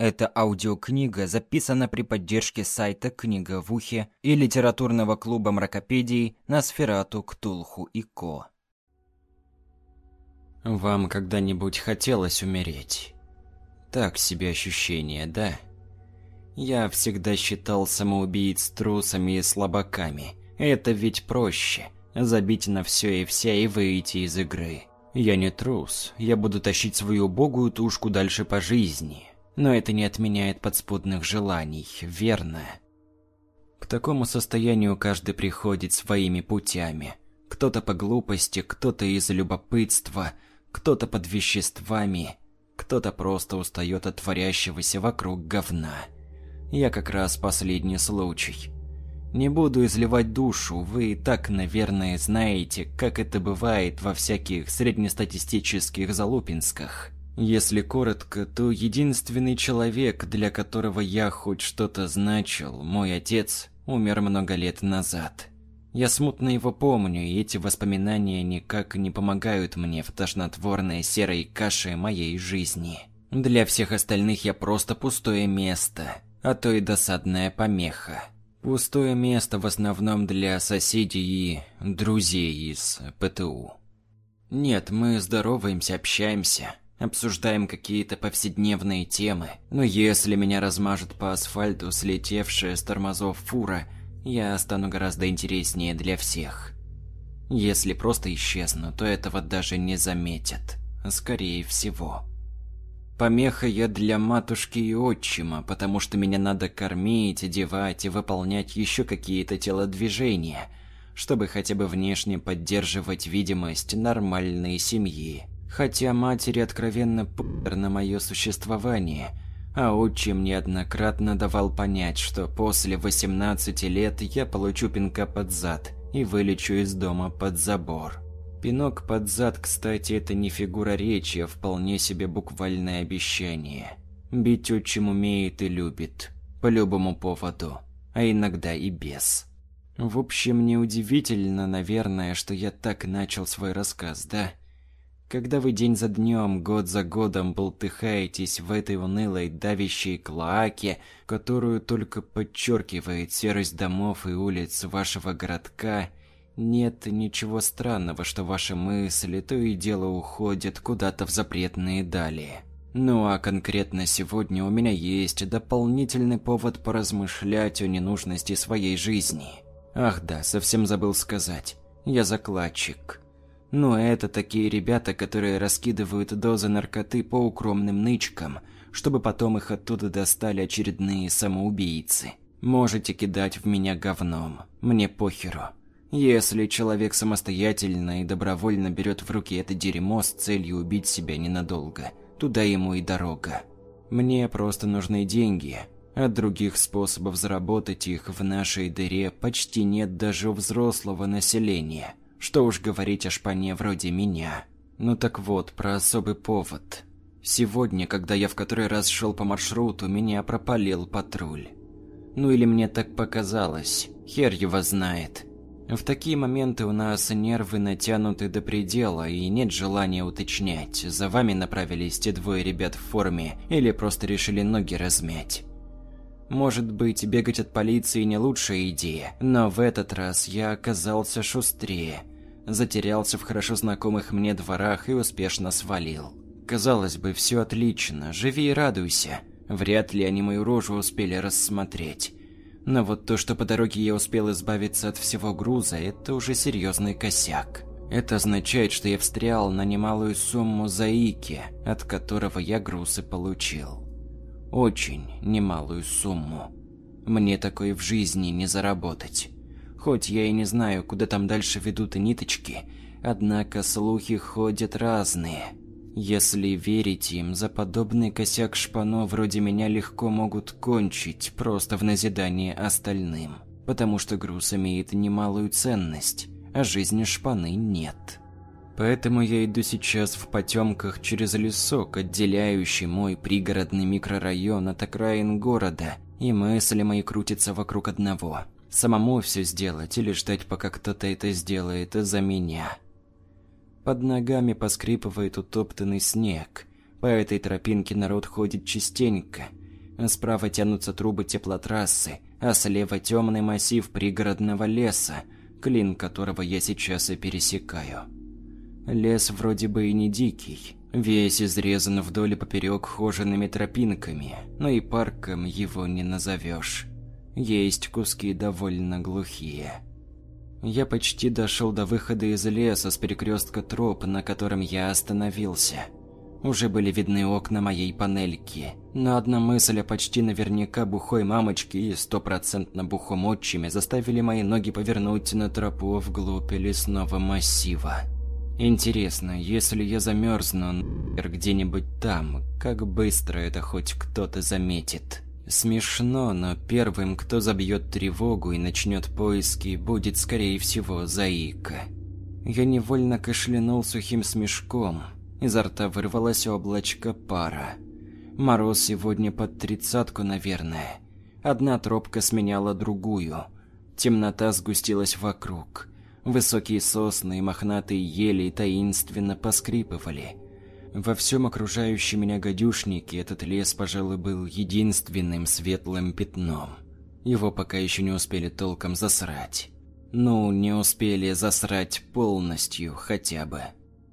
Эта аудиокнига записана при поддержке сайта «Книга в ухе» и литературного клуба мракопедий на Сферату, Ктулху и Ко. Вам когда-нибудь хотелось умереть? Так себе ощущение, да? Я всегда считал самоубийц трусами и слабаками. Это ведь проще – забить на все и вся и выйти из игры. Я не трус, я буду тащить свою убогую тушку дальше по жизни – но это не отменяет подспудных желаний, верно? К такому состоянию каждый приходит своими путями. Кто-то по глупости, кто-то из любопытства, кто-то под веществами, кто-то просто устает от творящегося вокруг говна. Я как раз последний случай. Не буду изливать душу, вы и так, наверное, знаете, как это бывает во всяких среднестатистических залупинсках. Если коротко, то единственный человек, для которого я хоть что-то значил, мой отец, умер много лет назад. Я смутно его помню, и эти воспоминания никак не помогают мне в тошнотворной серой каше моей жизни. Для всех остальных я просто пустое место, а то и досадная помеха. Пустое место в основном для соседей и друзей из ПТУ. Нет, мы здороваемся, общаемся, обсуждаем какие-то повседневные темы. Но если меня размажет по асфальту слетевшая с тормозов фура, я стану гораздо интереснее для всех. Если просто исчезну, то этого даже не заметят. Скорее всего. Помеха я для матушки и отчима, потому что меня надо кормить, одевать и выполнять еще какие-то телодвижения, чтобы хотя бы внешне поддерживать видимость нормальной семьи. Хотя матери откровенно пудр на мое существование, а отчим неоднократно давал понять, что после 18 лет я получу пинка под зад и вылечу из дома под забор. Пинок под зад, кстати, это не фигура речи, а вполне себе буквальное обещание. Бить отчим умеет и любит. По любому поводу. А иногда и без. В общем, неудивительно, наверное, что я так начал свой рассказ, да? Когда вы день за днем, год за годом болтыхаетесь в этой унылой давящей клоаке, которую только подчеркивает серость домов и улиц вашего городка, нет ничего странного, что ваши мысли то и дело уходят куда-то в запретные дали. Ну а конкретно сегодня у меня есть дополнительный повод поразмышлять о ненужности своей жизни. Ах да, совсем забыл сказать. Я закладчик. Но это такие ребята, которые раскидывают дозы наркоты по укромным нычкам, чтобы потом их оттуда достали очередные самоубийцы. Можете кидать в меня говном, мне похеру. Если человек самостоятельно и добровольно берет в руки это дерьмо с целью убить себя ненадолго, туда ему и дорога. Мне просто нужны деньги, а других способов заработать их в нашей дыре почти нет даже у взрослого населения. Что уж говорить о шпане вроде меня. Ну так вот, про особый повод. Сегодня, когда я в который раз шел по маршруту, меня пропалил патруль. Ну или мне так показалось, хер его знает. В такие моменты у нас нервы натянуты до предела и нет желания уточнять, за вами направились те двое ребят в форме или просто решили ноги размять. Может быть, бегать от полиции не лучшая идея, но в этот раз я оказался шустрее затерялся в хорошо знакомых мне дворах и успешно свалил. Казалось бы, все отлично, живи и радуйся. Вряд ли они мою рожу успели рассмотреть. Но вот то, что по дороге я успел избавиться от всего груза, это уже серьезный косяк. Это означает, что я встрял на немалую сумму заики, от которого я груз и получил. Очень немалую сумму. Мне такой в жизни не заработать. Хоть я и не знаю, куда там дальше ведут ниточки, однако слухи ходят разные. Если верить им, за подобный косяк шпано вроде меня легко могут кончить, просто в назидание остальным. Потому что груз имеет немалую ценность, а жизни шпаны нет. Поэтому я иду сейчас в потемках через лесок, отделяющий мой пригородный микрорайон от окраин города, и мысли мои крутятся вокруг одного – Самому все сделать или ждать, пока кто-то это сделает за меня. Под ногами поскрипывает утоптанный снег. По этой тропинке народ ходит частенько. Справа тянутся трубы теплотрассы, а слева темный массив пригородного леса, клин которого я сейчас и пересекаю. Лес вроде бы и не дикий, весь изрезан вдоль и поперек хожеными тропинками, но и парком его не назовешь. Есть куски довольно глухие. Я почти дошел до выхода из леса с перекрестка троп, на котором я остановился – уже были видны окна моей панельки, но одна мысль о почти наверняка бухой мамочке и стопроцентно бухом отчиме заставили мои ноги повернуть на тропу вглубь лесного массива. Интересно, если я замерзну где-нибудь там, как быстро это хоть кто-то заметит? Смешно, но первым, кто забьет тревогу и начнет поиски, будет, скорее всего, Заика. Я невольно кашлянул сухим смешком – Изо рта вырвалось облачко пара. Мороз сегодня под тридцатку, наверное. Одна тропка сменяла другую. Темнота сгустилась вокруг. Высокие сосны и мохнатые ели таинственно поскрипывали. Во всем окружающем меня гадюшнике этот лес, пожалуй, был единственным светлым пятном. Его пока еще не успели толком засрать. Ну, не успели засрать полностью хотя бы.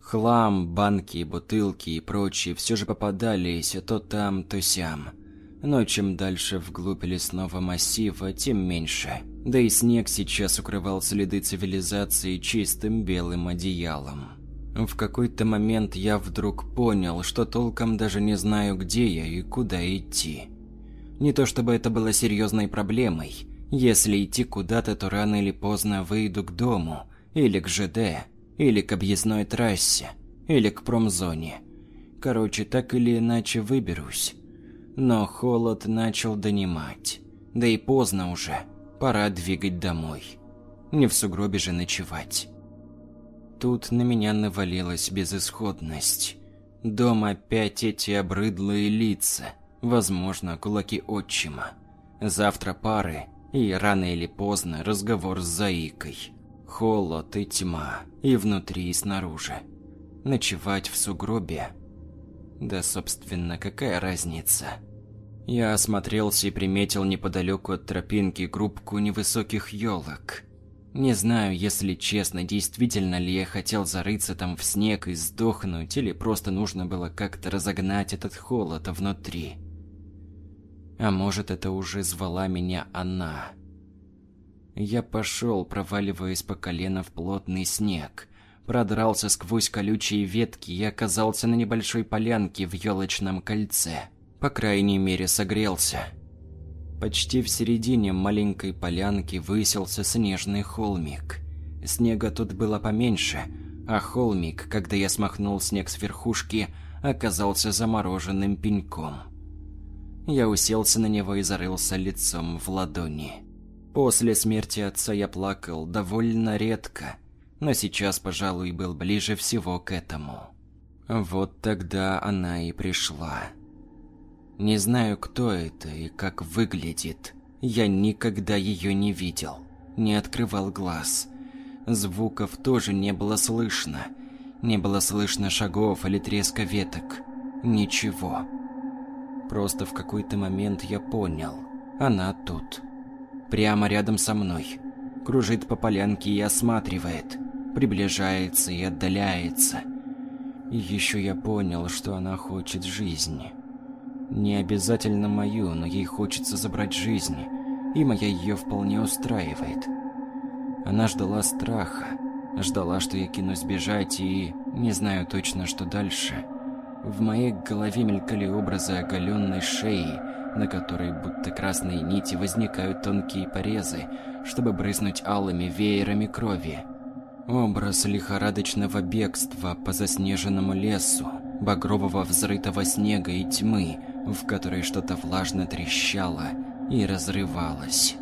Хлам, банки, бутылки и прочие все же попадались то там, то сям. Но чем дальше вглубь лесного массива, тем меньше. Да и снег сейчас укрывал следы цивилизации чистым белым одеялом. В какой-то момент я вдруг понял, что толком даже не знаю, где я и куда идти. Не то чтобы это было серьезной проблемой. Если идти куда-то, то рано или поздно выйду к дому или к ЖД. Или к объездной трассе, или к промзоне. Короче, так или иначе выберусь. Но холод начал донимать. Да и поздно уже, пора двигать домой. Не в сугробе же ночевать. Тут на меня навалилась безысходность. Дом опять эти обрыдлые лица, возможно, кулаки отчима. Завтра пары, и рано или поздно разговор с Заикой. Холод и тьма, и внутри, и снаружи. Ночевать в сугробе? Да, собственно, какая разница? Я осмотрелся и приметил неподалеку от тропинки группку невысоких елок. Не знаю, если честно, действительно ли я хотел зарыться там в снег и сдохнуть, или просто нужно было как-то разогнать этот холод внутри. А может, это уже звала меня она. Я пошел, проваливаясь по колено в плотный снег. Продрался сквозь колючие ветки и оказался на небольшой полянке в елочном кольце. По крайней мере, согрелся. Почти в середине маленькой полянки высился снежный холмик. Снега тут было поменьше, а холмик, когда я смахнул снег с верхушки, оказался замороженным пеньком. Я уселся на него и зарылся лицом в ладони. После смерти отца я плакал довольно редко, но сейчас, пожалуй, был ближе всего к этому. Вот тогда она и пришла. Не знаю, кто это и как выглядит. Я никогда ее не видел, не открывал глаз. Звуков тоже не было слышно. Не было слышно шагов или треска веток. Ничего. Просто в какой-то момент я понял. Она тут прямо рядом со мной. Кружит по полянке и осматривает. Приближается и отдаляется. И еще я понял, что она хочет жизни. Не обязательно мою, но ей хочется забрать жизнь. И моя ее вполне устраивает. Она ждала страха. Ждала, что я кинусь бежать и... Не знаю точно, что дальше. В моей голове мелькали образы оголенной шеи, на которой будто красные нити возникают тонкие порезы, чтобы брызнуть алыми веерами крови. Образ лихорадочного бегства по заснеженному лесу, багрового взрытого снега и тьмы, в которой что-то влажно трещало и разрывалось.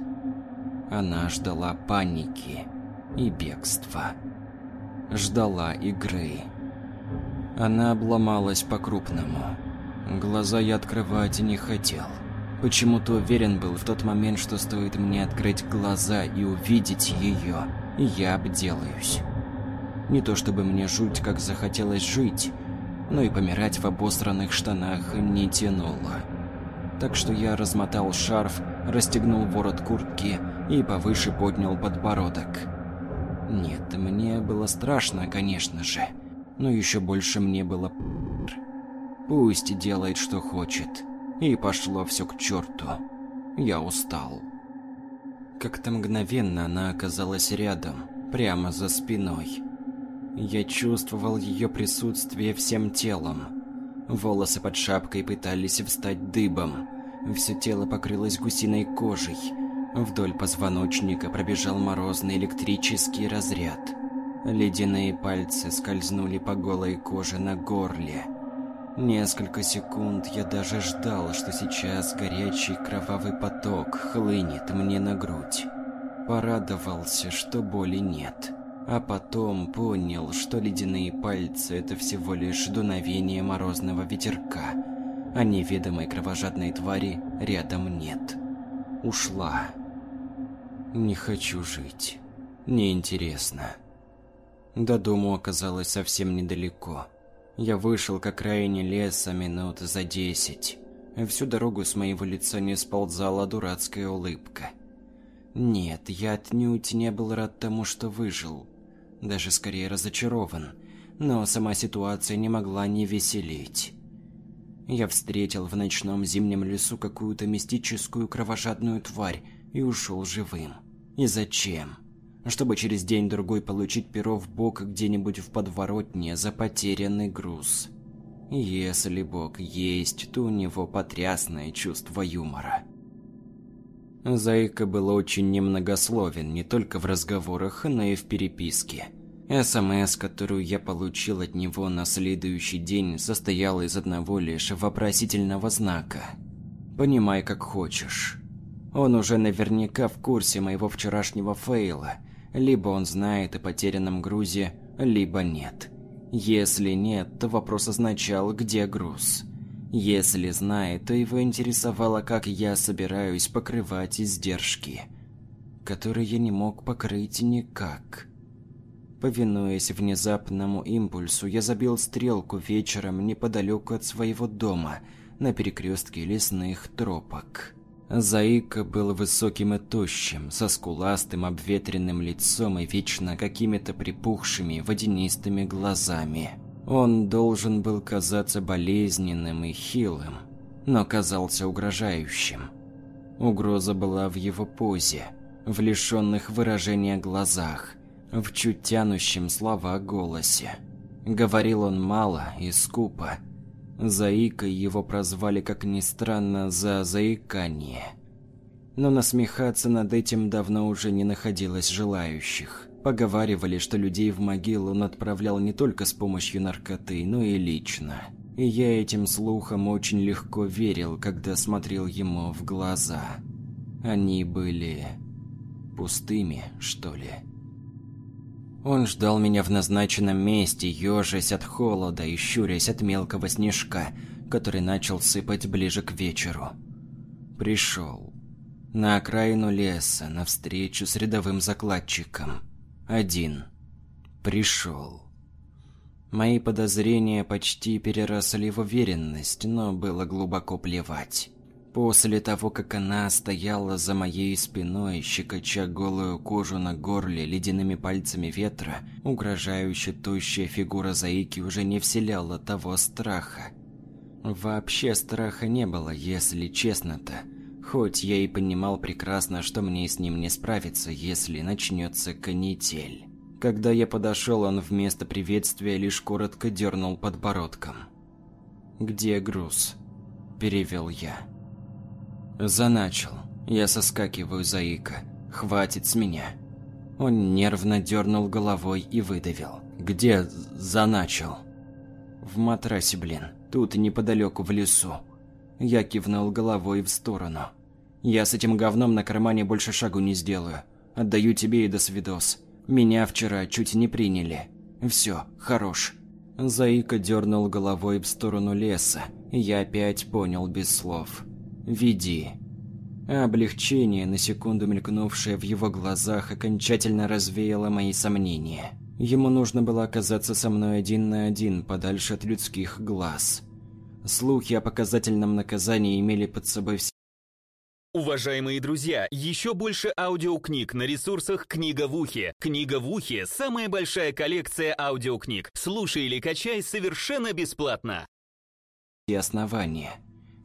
Она ждала паники и бегства. Ждала игры. Она обломалась по-крупному. Глаза я открывать не хотел. Почему-то уверен был в тот момент, что стоит мне открыть глаза и увидеть ее, я обделаюсь. Не то чтобы мне жуть как захотелось жить, но и помирать в обосранных штанах не тянуло. так что я размотал шарф, расстегнул ворот куртки и повыше поднял подбородок. Нет, мне было страшно, конечно же, но еще больше мне было Пусть делает, что хочет. И пошло все к черту. Я устал. Как-то мгновенно она оказалась рядом, прямо за спиной. Я чувствовал ее присутствие всем телом. Волосы под шапкой пытались встать дыбом. Все тело покрылось гусиной кожей. Вдоль позвоночника пробежал морозный электрический разряд. Ледяные пальцы скользнули по голой коже на горле. Несколько секунд я даже ждал, что сейчас горячий кровавый поток хлынет мне на грудь. Порадовался, что боли нет. А потом понял, что ледяные пальцы – это всего лишь дуновение морозного ветерка, а неведомой кровожадной твари рядом нет. Ушла. Не хочу жить. Неинтересно. До дому оказалось совсем недалеко. Я вышел к окраине леса минут за десять. Всю дорогу с моего лица не сползала дурацкая улыбка. Нет, я отнюдь не был рад тому, что выжил. Даже скорее разочарован. Но сама ситуация не могла не веселить. Я встретил в ночном зимнем лесу какую-то мистическую кровожадную тварь и ушел живым. И зачем? чтобы через день-другой получить перо в бок где-нибудь в подворотне за потерянный груз. Если Бог есть, то у него потрясное чувство юмора. Зайка был очень немногословен не только в разговорах, но и в переписке. СМС, которую я получил от него на следующий день, состояла из одного лишь вопросительного знака. «Понимай, как хочешь». Он уже наверняка в курсе моего вчерашнего фейла – либо он знает о потерянном грузе, либо нет. Если нет, то вопрос означал, где груз. Если знает, то его интересовало, как я собираюсь покрывать издержки, которые я не мог покрыть никак. Повинуясь внезапному импульсу, я забил стрелку вечером неподалеку от своего дома, на перекрестке лесных тропок. Заика был высоким и тощим, со скуластым обветренным лицом и вечно какими-то припухшими водянистыми глазами. Он должен был казаться болезненным и хилым, но казался угрожающим. Угроза была в его позе, в лишенных выражения глазах, в чуть тянущем слова голосе. Говорил он мало и скупо, Заикой его прозвали, как ни странно, за заикание. Но насмехаться над этим давно уже не находилось желающих. Поговаривали, что людей в могилу он отправлял не только с помощью наркоты, но и лично. И я этим слухам очень легко верил, когда смотрел ему в глаза. Они были пустыми, что ли. Он ждал меня в назначенном месте, ежась от холода и щурясь от мелкого снежка, который начал сыпать ближе к вечеру. Пришел. На окраину леса, навстречу с рядовым закладчиком. Один. Пришел. Мои подозрения почти переросли в уверенность, но было глубоко плевать. После того, как она стояла за моей спиной, щекоча голую кожу на горле ледяными пальцами ветра, угрожающая тощая фигура Заики уже не вселяла того страха. Вообще страха не было, если честно-то. Хоть я и понимал прекрасно, что мне с ним не справиться, если начнется канитель. Когда я подошел, он вместо приветствия лишь коротко дернул подбородком. «Где груз?» – перевел я. Заначил. Я соскакиваю заика. Хватит с меня. Он нервно дернул головой и выдавил. Где заначил? В матрасе, блин. Тут неподалеку в лесу. Я кивнул головой в сторону. Я с этим говном на кармане больше шагу не сделаю. Отдаю тебе и до свидос. Меня вчера чуть не приняли. Все, хорош. Заика дернул головой в сторону леса, я опять понял без слов. «Веди». облегчение, на секунду мелькнувшее в его глазах, окончательно развеяло мои сомнения. Ему нужно было оказаться со мной один на один, подальше от людских глаз. Слухи о показательном наказании имели под собой все Уважаемые друзья, еще больше аудиокниг на ресурсах «Книга в ухе». «Книга в ухе» — самая большая коллекция аудиокниг. Слушай или качай совершенно бесплатно. основания.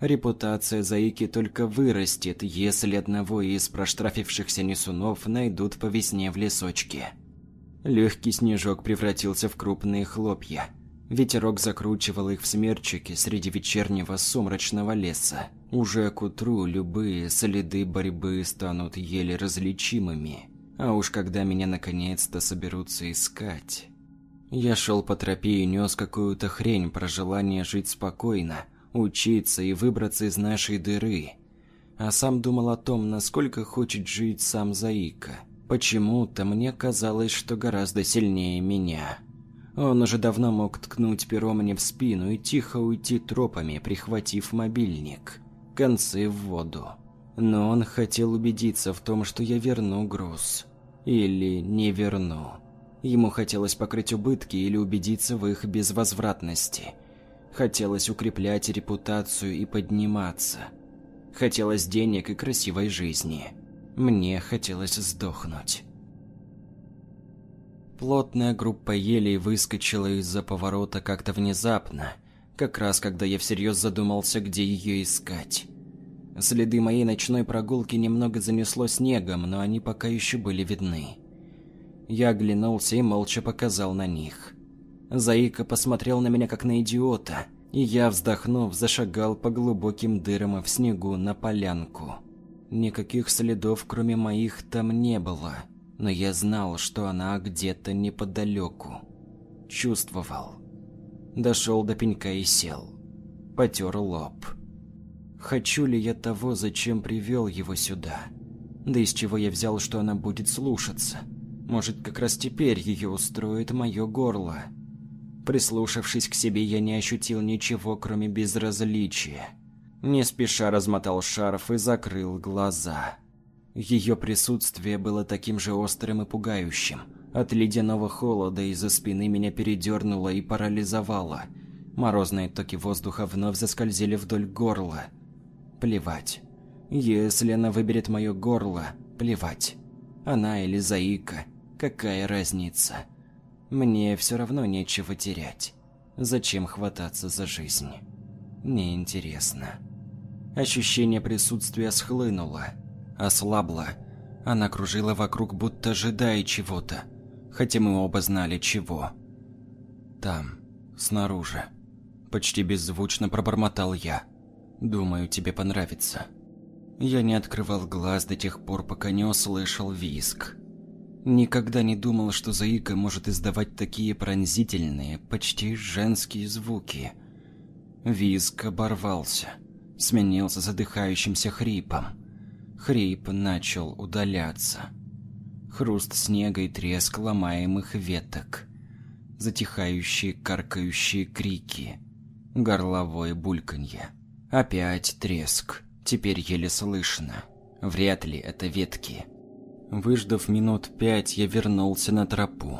Репутация Заики только вырастет, если одного из проштрафившихся несунов найдут по весне в лесочке. Легкий снежок превратился в крупные хлопья. Ветерок закручивал их в смерчики среди вечернего сумрачного леса. Уже к утру любые следы борьбы станут еле различимыми. А уж когда меня наконец-то соберутся искать... Я шел по тропе и нес какую-то хрень про желание жить спокойно, учиться и выбраться из нашей дыры. А сам думал о том, насколько хочет жить сам Заика. Почему-то мне казалось, что гораздо сильнее меня. Он уже давно мог ткнуть перо мне в спину и тихо уйти тропами, прихватив мобильник. Концы в воду. Но он хотел убедиться в том, что я верну груз. Или не верну. Ему хотелось покрыть убытки или убедиться в их безвозвратности. Хотелось укреплять репутацию и подниматься. Хотелось денег и красивой жизни. Мне хотелось сдохнуть. Плотная группа елей выскочила из-за поворота как-то внезапно, как раз когда я всерьез задумался, где ее искать. Следы моей ночной прогулки немного занесло снегом, но они пока еще были видны. Я оглянулся и молча показал на них. Заика посмотрел на меня как на идиота, и я, вздохнув, зашагал по глубоким дырам в снегу на полянку. Никаких следов, кроме моих, там не было но я знал, что она где-то неподалеку. Чувствовал. Дошел до пенька и сел. Потер лоб. Хочу ли я того, зачем привел его сюда? Да из чего я взял, что она будет слушаться? Может, как раз теперь ее устроит мое горло? Прислушавшись к себе, я не ощутил ничего, кроме безразличия. Не спеша размотал шарф и закрыл глаза. Ее присутствие было таким же острым и пугающим. От ледяного холода из-за спины меня передернуло и парализовало. Морозные токи воздуха вновь заскользили вдоль горла. Плевать. Если она выберет мое горло, плевать. Она или Заика, какая разница? Мне все равно нечего терять. Зачем хвататься за жизнь? Неинтересно. Ощущение присутствия схлынуло ослабла. Она кружила вокруг, будто ожидая чего-то, хотя мы оба знали чего. Там, снаружи. Почти беззвучно пробормотал я. Думаю, тебе понравится. Я не открывал глаз до тех пор, пока не услышал визг. Никогда не думал, что Заика может издавать такие пронзительные, почти женские звуки. Визг оборвался, сменился задыхающимся хрипом. Хрип начал удаляться. Хруст снега и треск ломаемых веток. Затихающие каркающие крики. Горловое бульканье. Опять треск. Теперь еле слышно. Вряд ли это ветки. Выждав минут пять, я вернулся на тропу.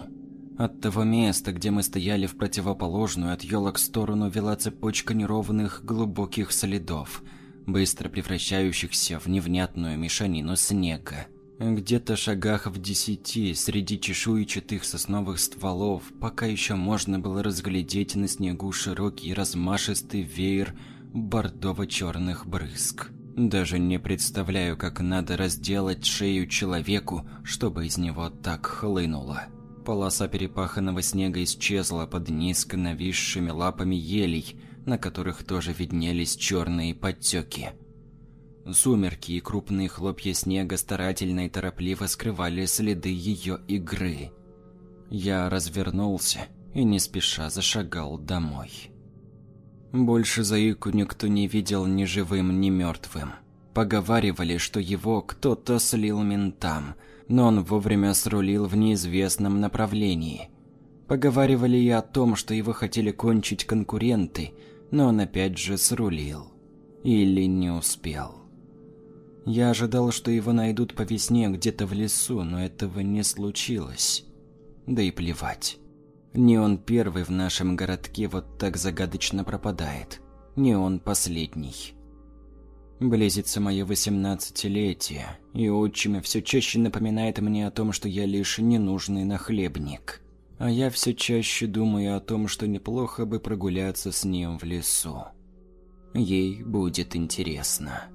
От того места, где мы стояли в противоположную от елок сторону, вела цепочка неровных глубоких следов – быстро превращающихся в невнятную мешанину снега. Где-то шагах в десяти среди чешуйчатых сосновых стволов пока еще можно было разглядеть на снегу широкий размашистый веер бордово-черных брызг. Даже не представляю, как надо разделать шею человеку, чтобы из него так хлынуло. Полоса перепаханного снега исчезла под низко нависшими лапами елей, на которых тоже виднелись черные подтеки. Сумерки и крупные хлопья снега старательно и торопливо скрывали следы ее игры. Я развернулся и не спеша зашагал домой. Больше Заику никто не видел ни живым, ни мертвым. Поговаривали, что его кто-то слил ментам, но он вовремя срулил в неизвестном направлении. Поговаривали и о том, что его хотели кончить конкуренты – но он опять же срулил. Или не успел. Я ожидал, что его найдут по весне где-то в лесу, но этого не случилось. Да и плевать. Не он первый в нашем городке вот так загадочно пропадает. не он последний. Близится мое восемнадцатилетие, и отчима все чаще напоминает мне о том, что я лишь ненужный нахлебник. А я все чаще думаю о том, что неплохо бы прогуляться с ним в лесу. Ей будет интересно.